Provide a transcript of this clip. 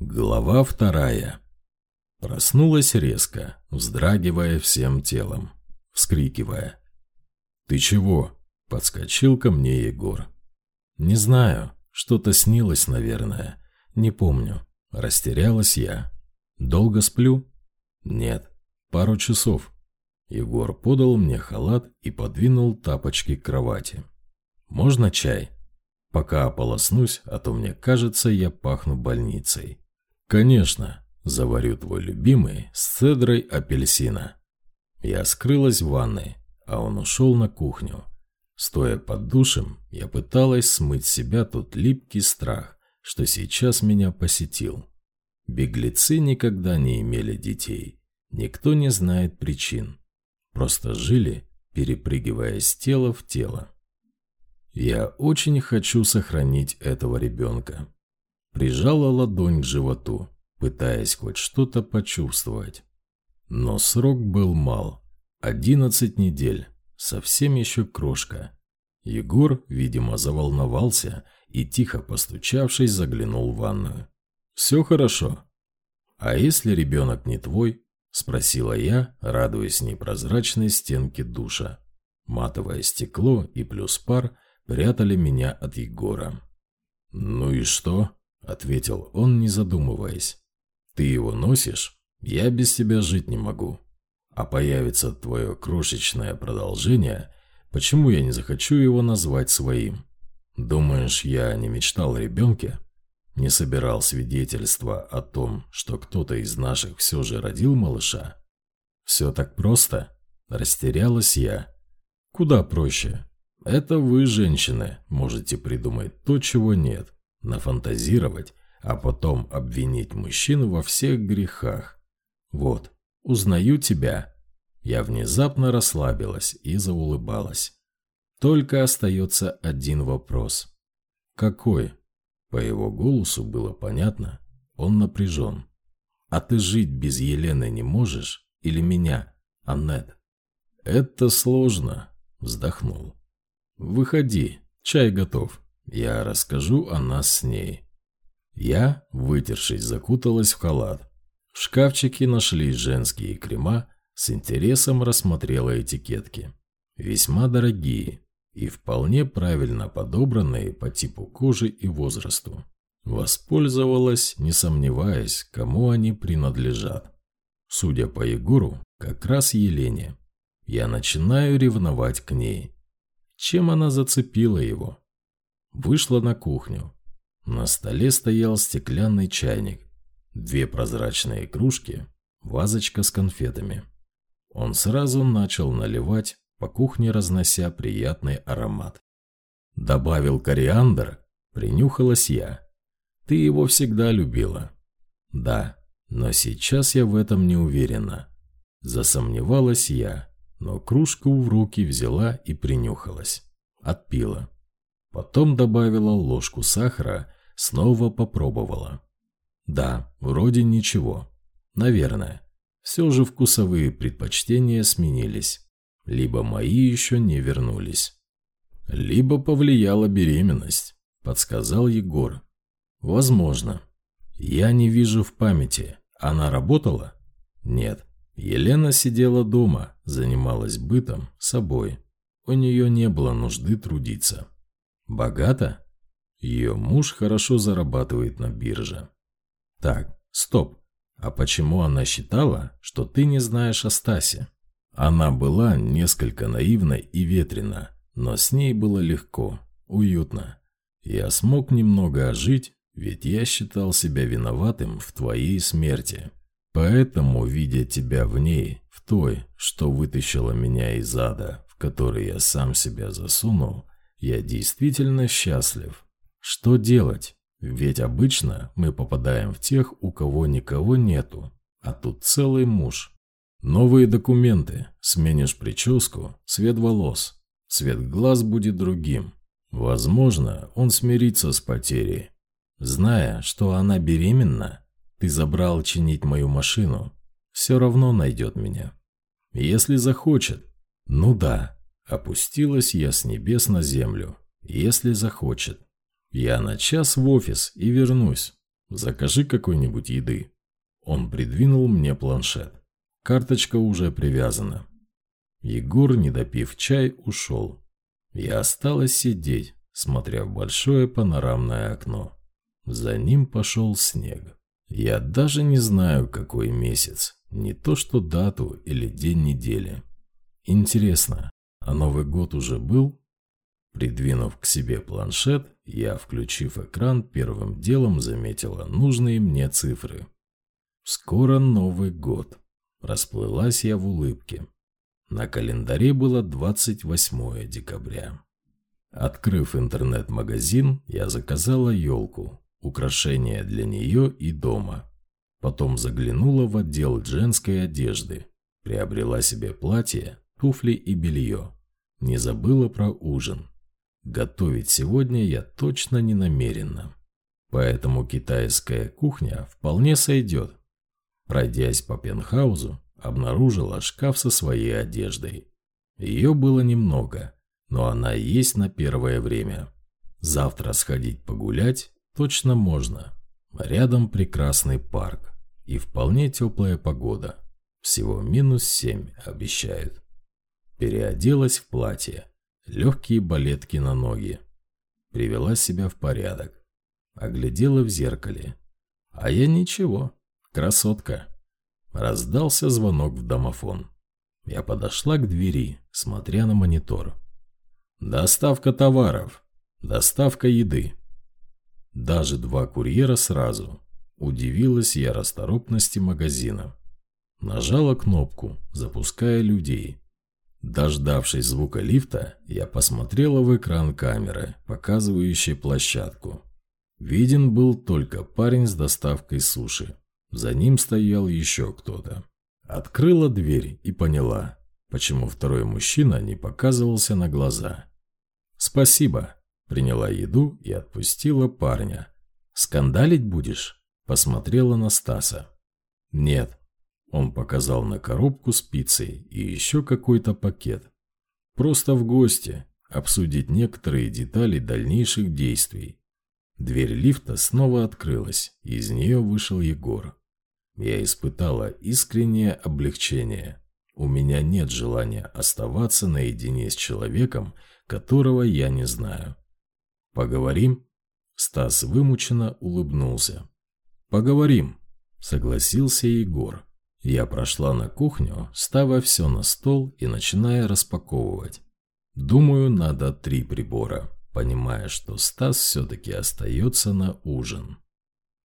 Глава вторая. Проснулась резко, вздрагивая всем телом, вскрикивая. «Ты чего?» – подскочил ко мне Егор. «Не знаю, что-то снилось, наверное. Не помню. Растерялась я. Долго сплю?» «Нет, пару часов». Егор подал мне халат и подвинул тапочки к кровати. «Можно чай?» «Пока ополоснусь, а то мне кажется, я пахну больницей». «Конечно, заварю твой любимый с цедрой апельсина». Я скрылась в ванной, а он ушел на кухню. Стоя под душем, я пыталась смыть с себя тот липкий страх, что сейчас меня посетил. Беглецы никогда не имели детей. Никто не знает причин. Просто жили, перепрыгивая с тела в тело. Я очень хочу сохранить этого ребенка. Прижала ладонь к животу, пытаясь хоть что-то почувствовать. Но срок был мал. Одиннадцать недель. Совсем еще крошка. Егор, видимо, заволновался и, тихо постучавшись, заглянул в ванную. «Все хорошо». «А если ребенок не твой?» – спросила я, радуясь непрозрачной стенке душа. Матовое стекло и плюс пар прятали меня от Егора. «Ну и что?» Ответил он, не задумываясь. «Ты его носишь? Я без тебя жить не могу. А появится твое крошечное продолжение, почему я не захочу его назвать своим? Думаешь, я не мечтал о ребенке? Не собирал свидетельства о том, что кто-то из наших все же родил малыша? Все так просто?» Растерялась я. «Куда проще?» Это вы, женщины, можете придумать то, чего нет нафантазировать, а потом обвинить мужчину во всех грехах. Вот, узнаю тебя. Я внезапно расслабилась и заулыбалась. Только остается один вопрос. Какой? По его голосу было понятно. Он напряжен. А ты жить без Елены не можешь? Или меня, Аннет? Это сложно, вздохнул. Выходи, чай готов. Я расскажу о нас с ней. Я, вытершись, закуталась в халат. В шкафчике нашлись женские крема, с интересом рассмотрела этикетки. Весьма дорогие и вполне правильно подобранные по типу кожи и возрасту. Воспользовалась, не сомневаясь, кому они принадлежат. Судя по Егору, как раз Елене. Я начинаю ревновать к ней. Чем она зацепила его? Вышла на кухню. На столе стоял стеклянный чайник, две прозрачные кружки, вазочка с конфетами. Он сразу начал наливать, по кухне разнося приятный аромат. Добавил кориандр, принюхалась я. Ты его всегда любила. Да, но сейчас я в этом не уверена. Засомневалась я, но кружку в руки взяла и принюхалась. Отпила. Потом добавила ложку сахара, снова попробовала. Да, вроде ничего. Наверное. Все же вкусовые предпочтения сменились. Либо мои еще не вернулись. Либо повлияла беременность, подсказал Егор. Возможно. Я не вижу в памяти. Она работала? Нет. Елена сидела дома, занималась бытом, собой. У нее не было нужды трудиться. Богата? Ее муж хорошо зарабатывает на бирже. Так, стоп. А почему она считала, что ты не знаешь о Стасе? Она была несколько наивна и ветрена, но с ней было легко, уютно. Я смог немного ожить, ведь я считал себя виноватым в твоей смерти. Поэтому, видя тебя в ней, в той, что вытащила меня из ада, в который я сам себя засунул, я действительно счастлив. Что делать? Ведь обычно мы попадаем в тех, у кого никого нету, а тут целый муж. Новые документы, сменишь прическу, цвет волос, цвет глаз будет другим. Возможно, он смирится с потерей. Зная, что она беременна, ты забрал чинить мою машину, все равно найдет меня. Если захочет, ну да, Опустилась я с небес на землю, если захочет. Я на час в офис и вернусь. Закажи какой-нибудь еды». Он придвинул мне планшет. Карточка уже привязана. Егор, не допив чай, ушел. Я осталась сидеть, смотря в большое панорамное окно. За ним пошел снег. Я даже не знаю, какой месяц, не то что дату или день недели. Интересно, а Новый год уже был? Придвинув к себе планшет, я, включив экран, первым делом заметила нужные мне цифры. Скоро Новый год. Расплылась я в улыбке. На календаре было 28 декабря. Открыв интернет-магазин, я заказала елку, украшения для нее и дома. Потом заглянула в отдел женской одежды, приобрела себе платье, туфли и белье. Не забыла про ужин. Готовить сегодня я точно не намерена. Поэтому китайская кухня вполне сойдет. Пройдясь по пентхаузу, обнаружила шкаф со своей одеждой. Ее было немного, но она есть на первое время. Завтра сходить погулять точно можно. Рядом прекрасный парк и вполне теплая погода. Всего минус семь обещают. Переоделась в платье, легкие балетки на ноги. Привела себя в порядок. Оглядела в зеркале. А я ничего, красотка. Раздался звонок в домофон. Я подошла к двери, смотря на монитор. «Доставка товаров. Доставка еды». Даже два курьера сразу. Удивилась я расторопности магазина. Нажала кнопку, запуская людей. Дождавшись звука лифта, я посмотрела в экран камеры, показывающей площадку. Виден был только парень с доставкой суши. За ним стоял еще кто-то. Открыла дверь и поняла, почему второй мужчина не показывался на глаза. «Спасибо», – приняла еду и отпустила парня. «Скандалить будешь?» – посмотрела на Стаса. «Нет». Он показал на коробку с пиццей и еще какой-то пакет. «Просто в гости, обсудить некоторые детали дальнейших действий». Дверь лифта снова открылась, и из нее вышел Егор. Я испытала искреннее облегчение. У меня нет желания оставаться наедине с человеком, которого я не знаю. «Поговорим?» Стас вымученно улыбнулся. «Поговорим», — согласился Егор. Я прошла на кухню, ставя все на стол и начиная распаковывать. Думаю, надо три прибора, понимая, что Стас все-таки остается на ужин.